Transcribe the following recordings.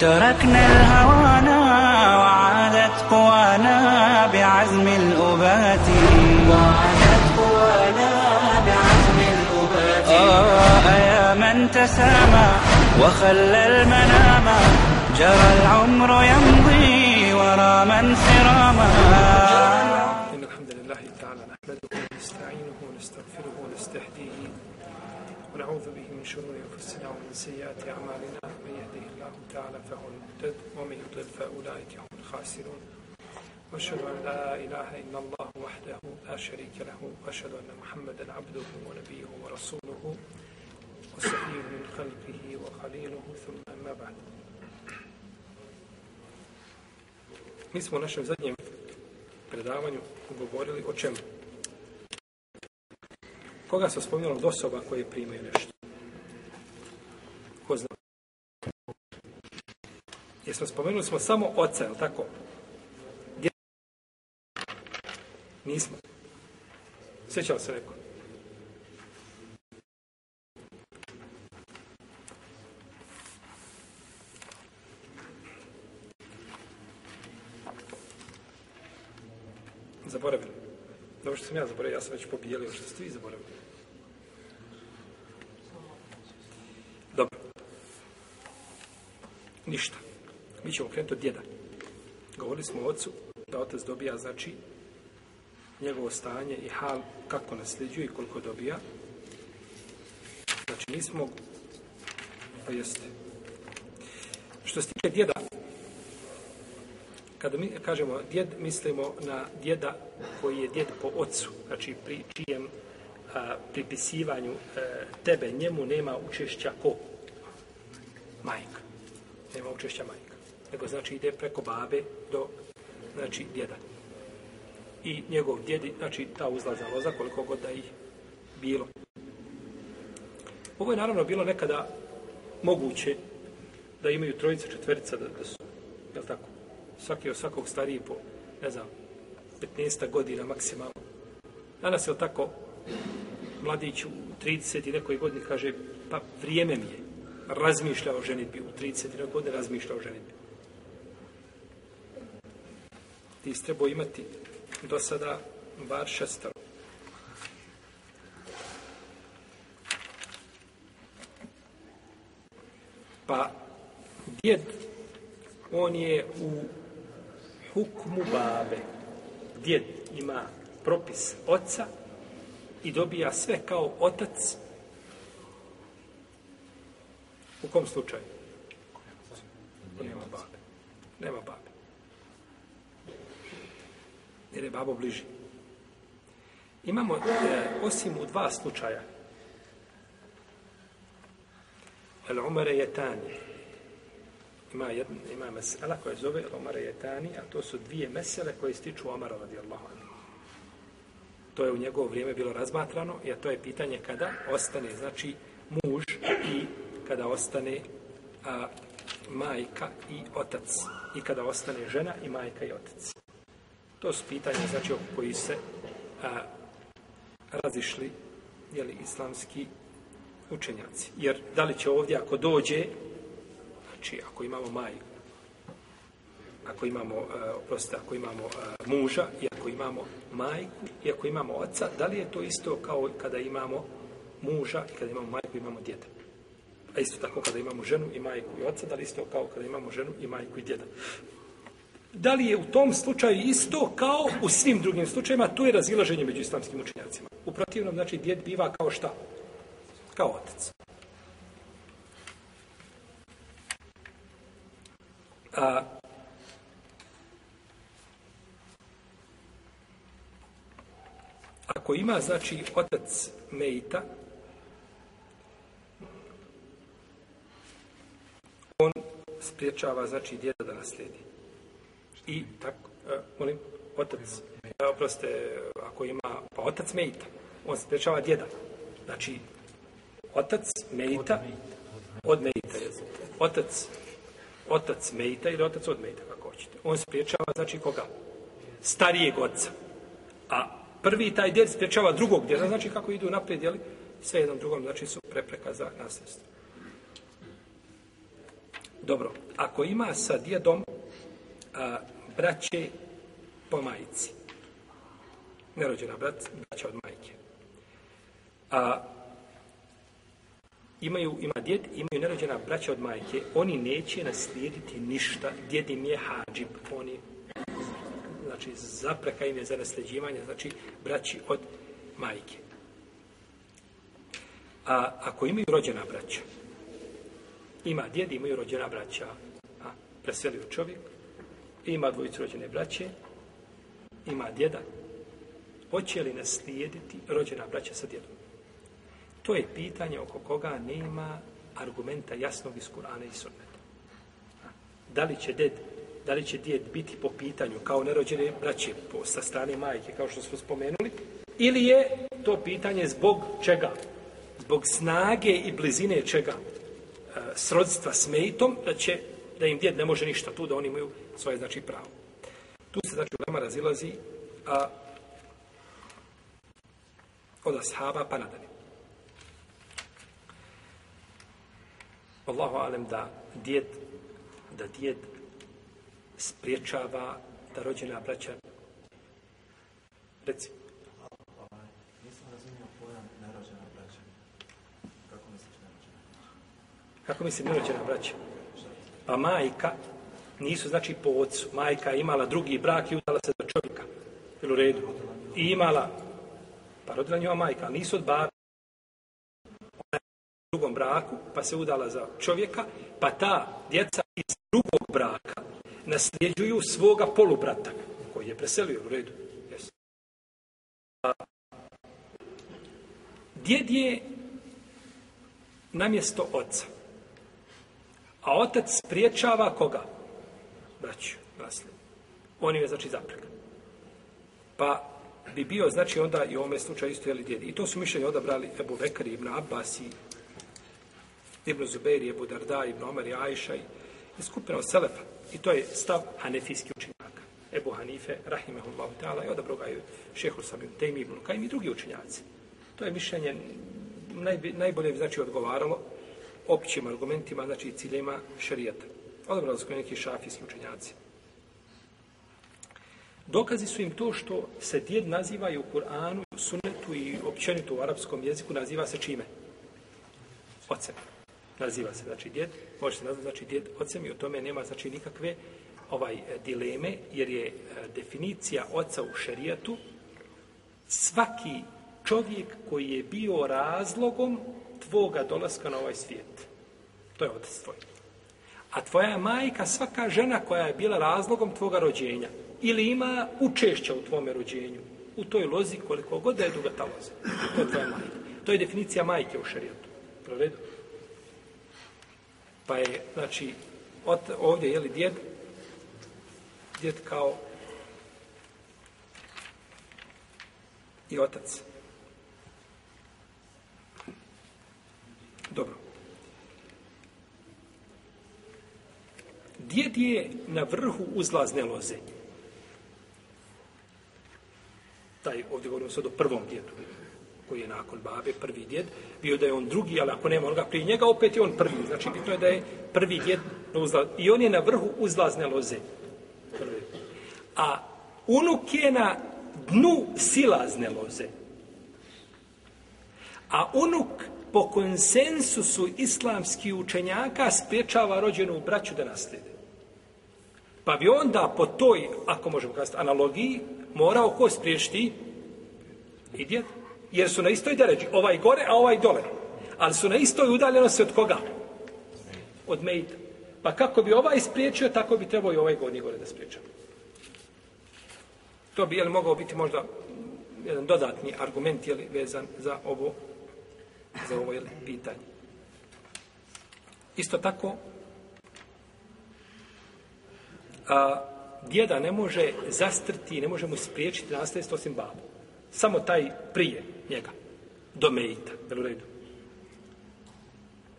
تركنا الهوانا وعادت قوانا بعزم الأبات. وعادت قوانا بعزم الأبات. آه يا من تسامى وخلى المنام. جرى العمر يمضي ورا من سراما. إن الحمد لله تعالى نحمده ونستعينه ونستغفره ونستهديه. ونعوذ به من شرور أنفسنا ومن سيئات أعمالنا من يهده الله تعالى فهو المهتد ومن يضلل فأولئك هم الخاسرون وأشهد أن لا إله إلا الله وحده لا شريك له وأشهد أن محمدا عبده ونبيه ورسوله وصفيه من خلقه وخليله ثم أما بعد Mi smo u našem zadnjem predavanju govorili o čemu? Koga se spominjalo od osoba koje primaju nešto? Ko zna? Jesmo spomenuli smo samo oca, je tako? Gdje? Nismo. Sjećao se neko? Zaboravili. Dobro što sam ja zaboravio, ja sam već pobijelio što ste vi zaboravili. Dobro. Ništa. Mi ćemo krenuti od djeda. Govorili smo o ocu da otac dobija, znači, njegovo stanje i hal, kako nasljeđuje i koliko dobija. Znači, nismo, pa jeste. Što se tiče djeda, kada mi kažemo djed, mislimo na djeda koji je djed po ocu, znači pri čijem a, pripisivanju a, tebe, njemu nema učešća ko? Majka. Nema učešća majka. Nego znači ide preko babe do znači djeda. I njegov djedi, znači ta uzlaza loza, koliko god da ih bilo. Ovo je naravno bilo nekada moguće da imaju trojica, četverica, da, da su svaki od svakog stariji po, ne znam, 15 godina maksimalno. Danas je tako, mladić u 30 i nekoj godini kaže, pa vrijeme mi je, razmišlja o ženitbi, u 30 i nekoj godini razmišlja o ženitbi. Ti si trebao imati do sada bar šestaro. Pa, djed, on je u hukmu babe. Djed ima propis oca i dobija sve kao otac. U kom slučaju? Nema babe. Nema babe. Jer je babo bliži. Imamo, e, osim u dva slučaja, El umare je tanje ima jedna, ima mesela koja zove Omara Jetani, a to su dvije mesele koje stiču Omara radijallahu anhu. To je u njegovo vrijeme bilo razmatrano, i to je pitanje kada ostane, znači, muž i kada ostane a, majka i otac. I kada ostane žena i majka i otac. To su pitanje, znači, oko koji se a, razišli jeli, islamski učenjaci. Jer da li će ovdje, ako dođe, Znači, ako imamo majku, ako imamo, e, oprostite, ako imamo e, muža i ako imamo majku i ako imamo oca, da li je to isto kao kada imamo muža i kada imamo majku i imamo djeda? A isto tako kada imamo ženu i majku i oca, da li isto kao kada imamo ženu i majku i djeda? Da li je u tom slučaju isto kao u svim drugim slučajima? To je razilaženje među islamskim učenjacima. U protivnom, znači, djed biva kao šta? Kao otac. A, ako ima, znači, otac Mejta, on spriječava, znači, djeda da naslijedi. I tako, a, molim, otac, e, oproste, ako ima, pa otac Mejta, on sprečava djeda. Znači, otac Mejta od Mejta. je. Otac, otac Mejta ili otac od Mejta, kako hoćete. On spriječava, znači, koga? Starijeg oca. A prvi taj djed spriječava drugog djeda, znači kako idu naprijed, jeli? Sve jednom drugom, znači su prepreka za nasljedstvo. Dobro, ako ima sa djedom a, braće po majici, nerođena brat, braća od majke, a imaju, ima djed, imaju nerođena braća od majke, oni neće naslijediti ništa, djed im je hađib, oni znači zapreka im je za nasljeđivanje, znači braći od majke. A ako imaju rođena braća, ima djed, imaju rođena braća, a preselio čovjek, ima dvojicu rođene braće, ima djeda, hoće li naslijediti rođena braća sa djedom? To je pitanje oko koga nema argumenta jasnog iz Kurana i Sunneta. Da li će ded, da li će djed biti po pitanju kao nerođene braće po, sa strane majke, kao što smo spomenuli, ili je to pitanje zbog čega? Zbog snage i blizine čega? E, srodstva s mejtom, da će da im djed ne može ništa tu, da oni imaju svoje znači pravo. Tu se znači ulema razilazi a, od ashaba pa nadalje. Allahu alem da djed da djed spriječava da rođena braća reci. Nisam razumio pojam nerođena braća. Kako misliš nerođena braća? kako misli nerođena braća? Pa majka nisu znači po ocu. Majka je imala drugi brak i udala se za čovjeka. Jel u redu? I imala pa rodila njova majka ali nisu od babi drugom braku pa se udala za čovjeka pa ta djeca iz drugog braka nasljeđuju svoga polubrata koji je preselio u redu Yes. A, djed je namjesto oca a otac spriječava koga? Braću, nasled. On im je znači zapreka. Pa bi bio, znači onda i u ovome slučaju isto jeli djed. I to su mišljenje odabrali Ebu Bekari, Ibn Abbas i Ibn Zubair, Ebu Darda, Ibn Omar i Ajša i, i skupina od Selefa. I to je stav hanefijski učenjaka. Ebu Hanife, Rahimehullahu ta'ala, i odabro ga je šehu Samim Tejmi, Ibn Kajim i drugi učenjaci. To je mišljenje najbi, najbolje znači odgovaralo općim argumentima, znači ciljima šarijata. Odabrali su neki šafijski učenjaci. Dokazi su im to što se djed naziva i u Kur'anu, sunetu sunnetu i općenito u arapskom jeziku naziva se čime? Ocem. Naziva se, znači djed, može se nazvati znači djed ocem i o tome nema znači nikakve ovaj e, dileme, jer je e, definicija oca u šerijatu svaki čovjek koji je bio razlogom tvoga dolaska na ovaj svijet. To je otac tvoj. A tvoja je majka svaka žena koja je bila razlogom tvoga rođenja ili ima učešća u tvome rođenju u toj lozi koliko god da je duga ta loza. To je tvoja majka. To je definicija majke u šarijetu. Provedu. Pa je, znači, od, ovdje je li djed, djed kao i otac. Dobro. Djed je na vrhu uzlazne loze. Taj, ovdje govorimo sad o prvom djedu, koji je nakon babe, prvi djed, bio da je on drugi, ali ako nema onoga prije njega, opet je on prvi. Znači, bitno je da je prvi djed na uzlaz... I on je na vrhu uzlazne loze. Prvi. A unuk je na dnu silazne loze. A unuk po konsensusu islamskih učenjaka spriječava rođenu braću da naslijede. Pa bi onda po toj, ako možemo kazati, analogiji, morao ko spriješti? I djed. Jer su na istoj deređi, ovaj gore, a ovaj dole. Ali su na istoj udaljenosti od koga? Od Mejda. Pa kako bi ovaj spriječio, tako bi trebao i ovaj gornji gore da spriječa. To bi, jel, mogao biti možda jedan dodatni argument, jel, vezan za ovo za ovo jel, pitanje. Isto tako, a, djeda ne može zastrti, ne može mu spriječiti nasljedstvo osim babu. Samo taj prije njega. Do mejita. Jel u redu?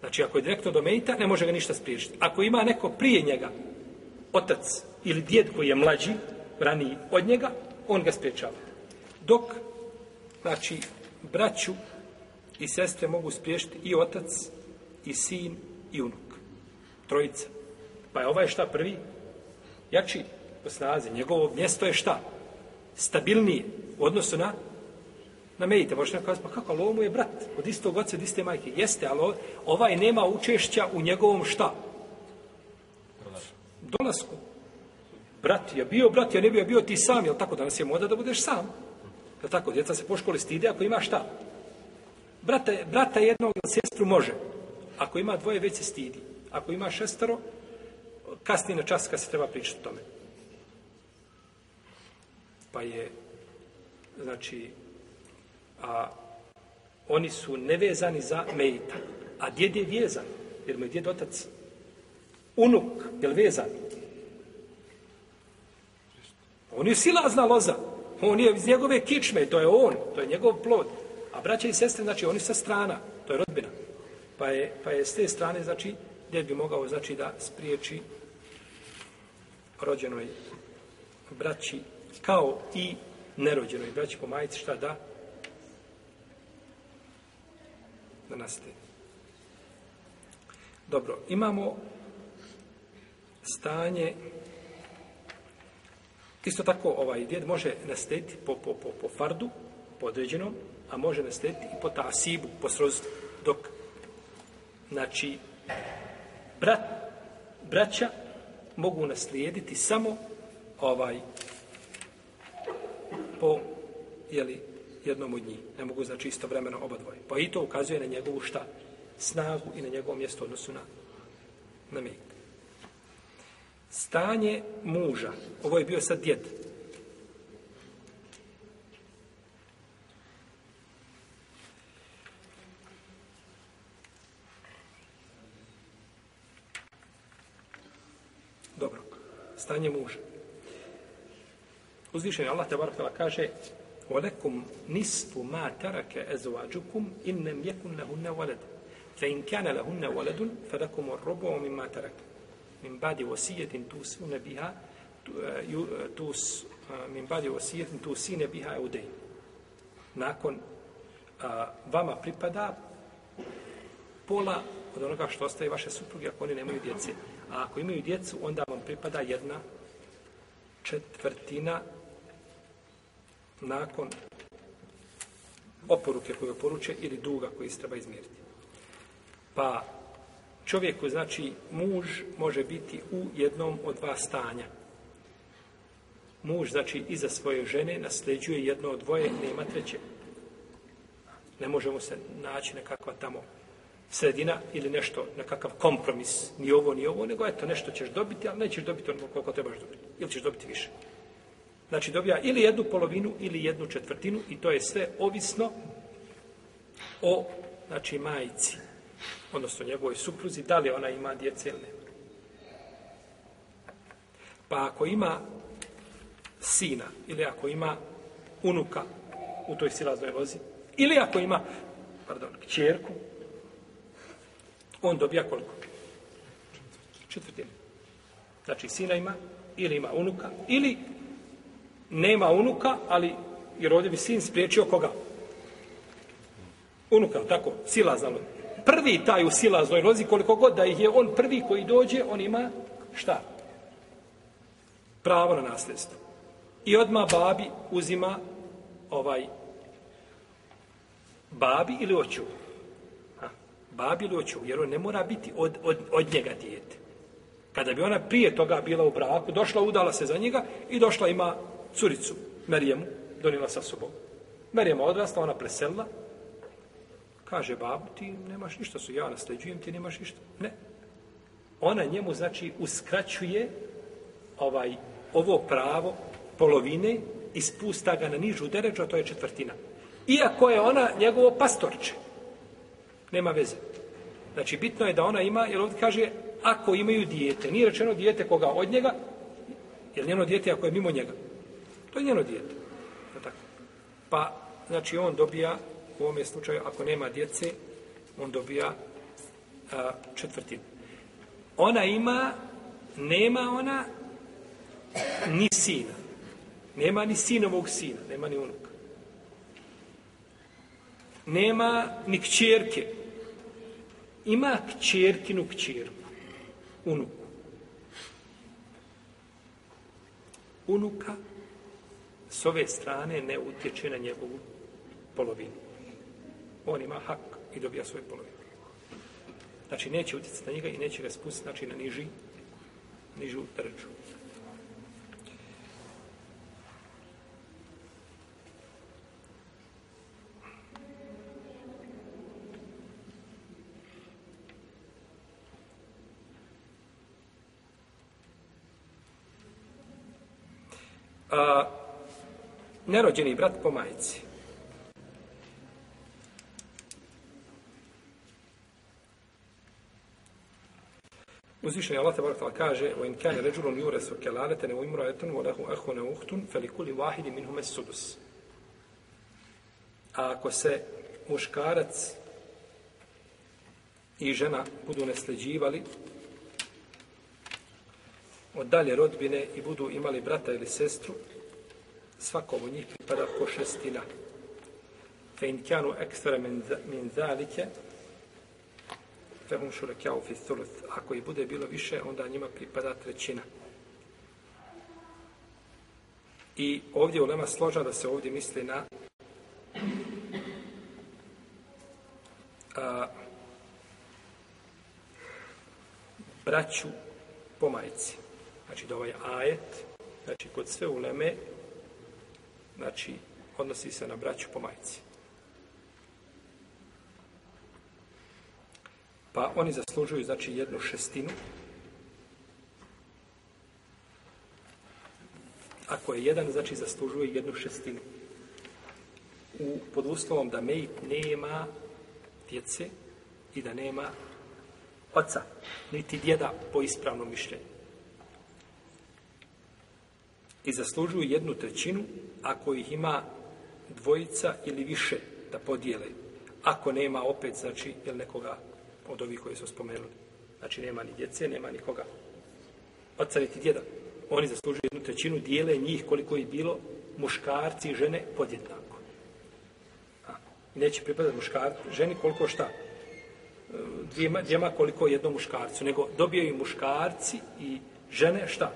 Znači, ako je direktno do mejita, ne može ga ništa spriječiti. Ako ima neko prije njega, otac ili djed koji je mlađi, raniji od njega, on ga spriječava. Dok, znači, braću i sestre mogu spriješiti i otac, i sin, i unuk. Trojica. Pa je ovaj šta prvi? Jači po snazi. Njegovo mjesto je šta? Stabilnije u odnosu na na mejite. Možete nam kazati, pa kako, ali ovo mu je brat od istog oca, od iste majke. Jeste, ali ovaj nema učešća u njegovom šta? Dolasku. Brat je bio brat, ja ne bio bio ti sam, jel tako? Danas je moda da budeš sam. Jel tako? Djeca se po školi stide ako ima šta? Brata, brata jednog ili sestru može. Ako ima dvoje, već se stidi. Ako ima šestero, kasnije na čas kad se treba pričati o tome. Pa je, znači, a oni su nevezani za Mejita. A djed je vezan, jer mu je djed otac. Unuk, je li vezan? On je silazna loza. On je iz njegove kičme, to je on, to je njegov plod. A braća i sestre, znači, oni sa strana, to je rodbina. Pa je, pa je s te strane, znači, djed bi mogao, znači, da spriječi rođenoj braći, kao i nerođenoj braći po majici, šta da? Da nastaje. Dobro, imamo stanje isto tako ovaj djed može naslediti po, po, po, po fardu po određenom, a može naslediti i po tasibu, po srozstvu dok znači brat, braća mogu naslijediti samo ovaj po jeli, jednom od njih. Ne mogu znači istovremeno oba dvoje. Pa i to ukazuje na njegovu šta? Snagu i na njegovo mjesto odnosu na, na mejt. Stanje muža. Ovo je bio sad djed. Dobro. Stanje muža. Uzvišen je Allah te barakala kaže وَلَكُمْ نِسْفُ مَا تَرَكَ أَزْوَاجُكُمْ إِنْ لَمْ يَكُنْ لَهُنَّ وَلَدٌ فَإِنْ كَانَ لَهُنَّ وَلَدٌ فَلَكُمُ الرُّبُعُ مِمَّا تَرَكَ من بعد وصية توصون بها توس من بعد وصية توصين بها أو دين nakon a, vama pripada pola od onoga što ostaje vaše supruge ako oni nemaju djece. A ako imaju djecu, onda vam pripada jedna četvrtina nakon oporuke koju oporuče ili duga koji se treba izmjeriti. Pa čovjeku, znači, muž može biti u jednom od dva stanja. Muž, znači, iza svoje žene nasljeđuje jedno od dvoje, nema treće. Ne možemo se naći nekakva tamo sredina ili nešto, nekakav kompromis, ni ovo, ni ovo, nego eto, nešto ćeš dobiti, ali nećeš dobiti ono koliko trebaš dobiti. Ili ćeš dobiti više. Znači, dobija ili jednu polovinu ili jednu četvrtinu i to je sve ovisno o, znači, majici odnosno njegovoj supruzi, da li ona ima djece ili ne. Pa ako ima sina ili ako ima unuka u toj silaznoj lozi, ili ako ima, pardon, kćerku, on dobija koliko? Četvrtinu. Znači, sina ima, ili ima unuka, ili nema unuka, ali, jer ovdje bi sin spriječio koga? Unuka, tako, silazna prvi taj u silaznoj lozi, koliko god da ih je on prvi koji dođe, on ima šta? Pravo na nasljedstvo. I odma babi uzima ovaj babi ili oču. Ha, babi ili oču, jer on ne mora biti od, od, od njega dijete. Kada bi ona prije toga bila u braku, došla, udala se za njega i došla ima curicu, Merijemu, donila sa sobom. Merijema odrasla, ona preselila, Kaže, babu, ti nemaš ništa, su ja nasljeđujem, ti nemaš ništa. Ne. Ona njemu, znači, uskraćuje ovaj, ovo pravo polovine i spusta ga na nižu deređu, a to je četvrtina. Iako je ona njegovo pastorče. Nema veze. Znači, bitno je da ona ima, jer ovdje kaže, ako imaju dijete, nije rečeno dijete koga od njega, Jer njeno dijete ako je mimo njega, to je njeno dijete. Tako? Pa, znači, on dobija, u ovom slučaju, ako nema djece, on dobija a, četvrtinu. Ona ima, nema ona ni sina. Nema ni sinovog sina, nema ni unuka. Nema ni kćerke. Ima kćerkinu kćerku, unuku. Unuka s ove strane ne utječe na njegovu polovinu. On ima hak i dobija svoju polovinu. Znači, neće utjecati na njega i neće ga spustiti, znači, na niži, nižu trču. A, nerođeni brat po majici. Uzvišen je Allah te barakala kaže o in kane ređulun juresu kelalete ne umra etun vo lehu ehu ne uhtun felikuli vahidi minhume sudus. A ako se muškarac i žena budu nesleđivali od dalje rodbine i budu imali brata ili sestru, svakom od njih pripada po šestina. Fe in kanu ekstra min, min zalike, fehum šurekjau fi thuluth. Ako i bude bilo više, onda njima pripada trećina. I ovdje u Lema složa da se ovdje misli na a, braću po majici. Znači da ovaj ajet, znači kod sve uleme, znači odnosi se na braću po majici. Pa oni zaslužuju znači jednu šestinu. Ako je jedan, znači zaslužuje jednu šestinu. U, pod uslovom da mejit nema djece i da nema oca, niti djeda po ispravnom mišljenju. I zaslužuju jednu trećinu ako ih ima dvojica ili više da podijele. Ako nema opet, znači, jel nekoga od ovih koji su spomenuli. Znači, nema ni djece, nema nikoga. Oca niti djeda. Oni zaslužuju jednu trećinu, dijele njih koliko je bilo muškarci i žene podjednako. A, neće pripadati muškarci, ženi koliko šta? E, dvijema, dvijema koliko jednom muškarcu, nego dobijaju muškarci i žene šta?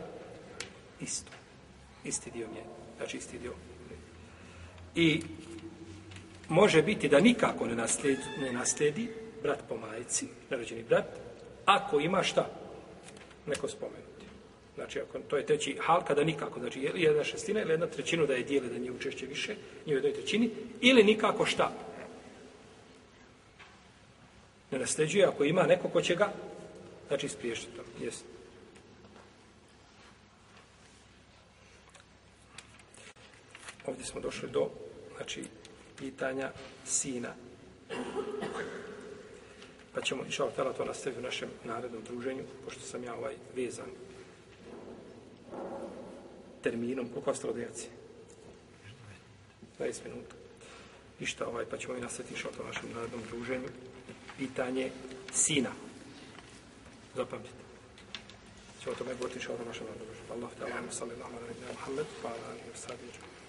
Isto. Isti dio nje. Znači, isti dio. I može biti da nikako ne nasledi, ne nasledi brat po majici, narođeni brat, ako ima šta, neko spomenuti. Znači, ako to je treći hal, kada nikako, znači jedna šestina ili jedna trećina da je dijeli da nije učešće više, nije u jednoj trećini, ili nikako šta. Ne nasljeđuje ako ima neko ko će ga, znači ispriješiti to. Jesi. Ovdje smo došli do, znači, pitanja sina. Pa ćemo, inša Allah, to nastaviti u našem narednom druženju, pošto sam ja ovaj vezan terminom, koliko ostalo djeci? 20 minuta. Ništa, ovaj, pa ćemo i nastaviti inša Allah, našem narednom druženju. Pitanje sina. Zapamtite. Ćemo o tome govoriti inša Allah, našem narednom druženju. Allah, te Allah, sallallahu alaihi wa sallam, pa ala alihi wa sallam,